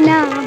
না